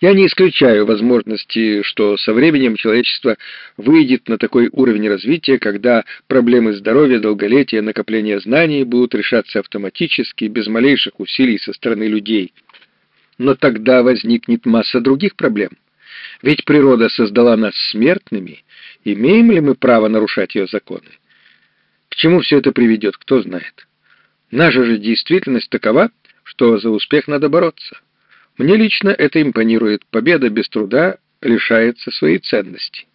Я не исключаю возможности, что со временем человечество выйдет на такой уровень развития, когда проблемы здоровья, долголетия, накопления знаний будут решаться автоматически, без малейших усилий со стороны людей. Но тогда возникнет масса других проблем. Ведь природа создала нас смертными, имеем ли мы право нарушать ее законы? К чему все это приведет, кто знает. Наша же действительность такова, что за успех надо бороться. Мне лично это импонирует. Победа без труда лишается своей ценности.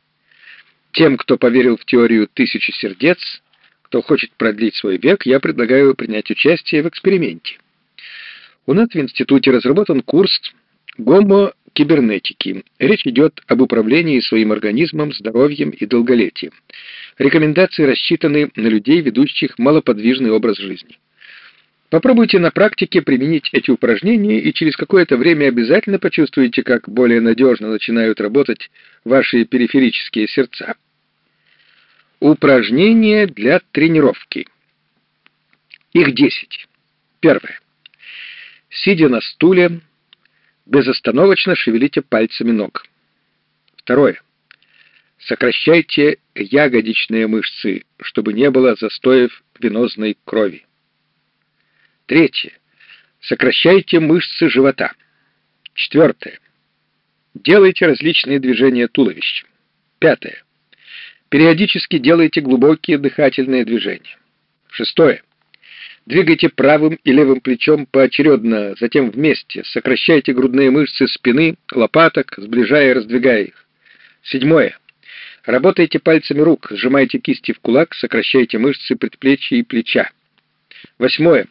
Тем, кто поверил в теорию тысячи сердец, кто хочет продлить свой век, я предлагаю принять участие в эксперименте. У нас в институте разработан курс гомокибернетики. Речь идет об управлении своим организмом, здоровьем и долголетием. Рекомендации рассчитаны на людей, ведущих малоподвижный образ жизни. Попробуйте на практике применить эти упражнения, и через какое-то время обязательно почувствуете, как более надежно начинают работать ваши периферические сердца. Упражнения для тренировки. Их 10. Первое. Сидя на стуле, безостановочно шевелите пальцами ног. Второе. Сокращайте ягодичные мышцы, чтобы не было застоев венозной крови. Третье. Сокращайте мышцы живота. Четвертое. Делайте различные движения туловища. Пятое. Периодически делайте глубокие дыхательные движения. Шестое. Двигайте правым и левым плечом поочередно, затем вместе. Сокращайте грудные мышцы спины, лопаток, сближая и раздвигая их. Седьмое. Работайте пальцами рук, сжимайте кисти в кулак, сокращайте мышцы предплечья и плеча. Восьмое.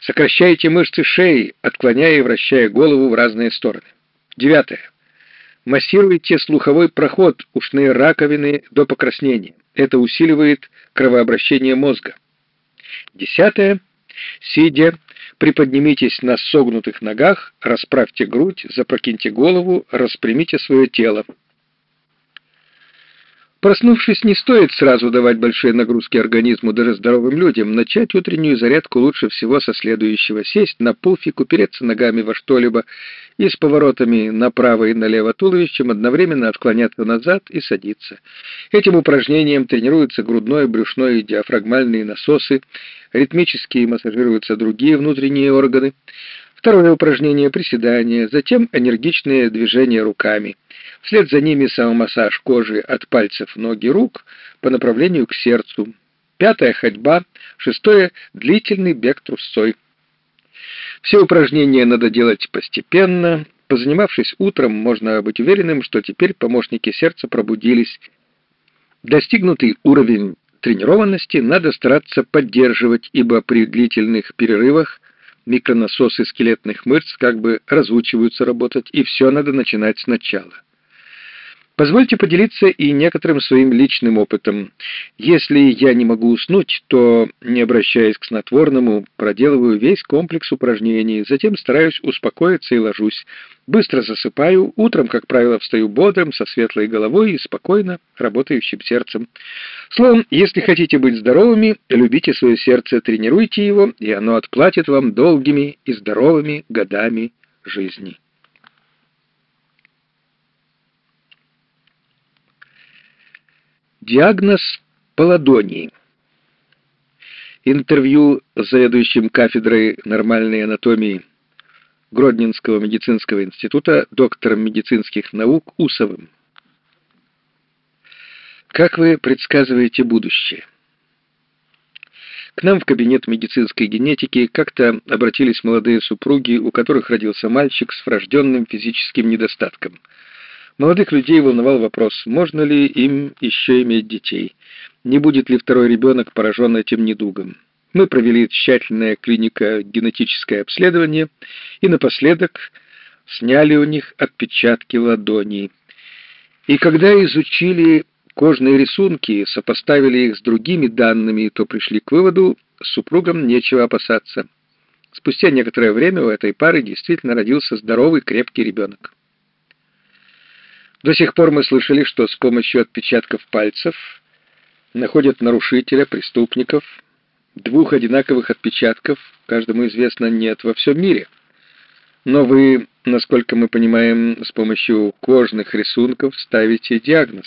Сокращайте мышцы шеи, отклоняя и вращая голову в разные стороны. Девятое. Массируйте слуховой проход, ушные раковины до покраснения. Это усиливает кровообращение мозга. Десятое. Сидя, приподнимитесь на согнутых ногах, расправьте грудь, запрокиньте голову, распрямите свое тело. Проснувшись, не стоит сразу давать большие нагрузки организму даже здоровым людям. Начать утреннюю зарядку лучше всего со следующего. Сесть на пуфик, упереться ногами во что-либо и с поворотами направо и налево туловищем одновременно отклоняться назад и садиться. Этим упражнением тренируются грудной, брюшной и диафрагмальные насосы, ритмически массажируются другие внутренние органы. Второе упражнение – приседание, затем энергичные движения руками. Вслед за ними самомассаж кожи от пальцев ноги рук по направлению к сердцу. Пятое – ходьба. Шестое – длительный бег трусцой. Все упражнения надо делать постепенно. Позанимавшись утром, можно быть уверенным, что теперь помощники сердца пробудились. Достигнутый уровень тренированности надо стараться поддерживать, ибо при длительных перерывах микронасосы скелетных мышц как бы разучиваются работать, и все надо начинать сначала. Позвольте поделиться и некоторым своим личным опытом. Если я не могу уснуть, то, не обращаясь к снотворному, проделываю весь комплекс упражнений, затем стараюсь успокоиться и ложусь. Быстро засыпаю, утром, как правило, встаю бодрым, со светлой головой и спокойно работающим сердцем. Словом, если хотите быть здоровыми, любите свое сердце, тренируйте его, и оно отплатит вам долгими и здоровыми годами жизни. Диагноз по ладони. Интервью с заведующим кафедрой нормальной анатомии Гродненского медицинского института доктором медицинских наук Усовым. Как вы предсказываете будущее? К нам в кабинет медицинской генетики как-то обратились молодые супруги, у которых родился мальчик с врожденным физическим недостатком – Молодых людей волновал вопрос, можно ли им еще иметь детей, не будет ли второй ребенок поражен этим недугом. Мы провели тщательное клинико-генетическое обследование и напоследок сняли у них отпечатки ладоней. И когда изучили кожные рисунки сопоставили их с другими данными, то пришли к выводу, супругам нечего опасаться. Спустя некоторое время у этой пары действительно родился здоровый крепкий ребенок. До сих пор мы слышали, что с помощью отпечатков пальцев находят нарушителя, преступников. Двух одинаковых отпечатков, каждому известно, нет во всем мире. Но вы, насколько мы понимаем, с помощью кожных рисунков ставите диагноз.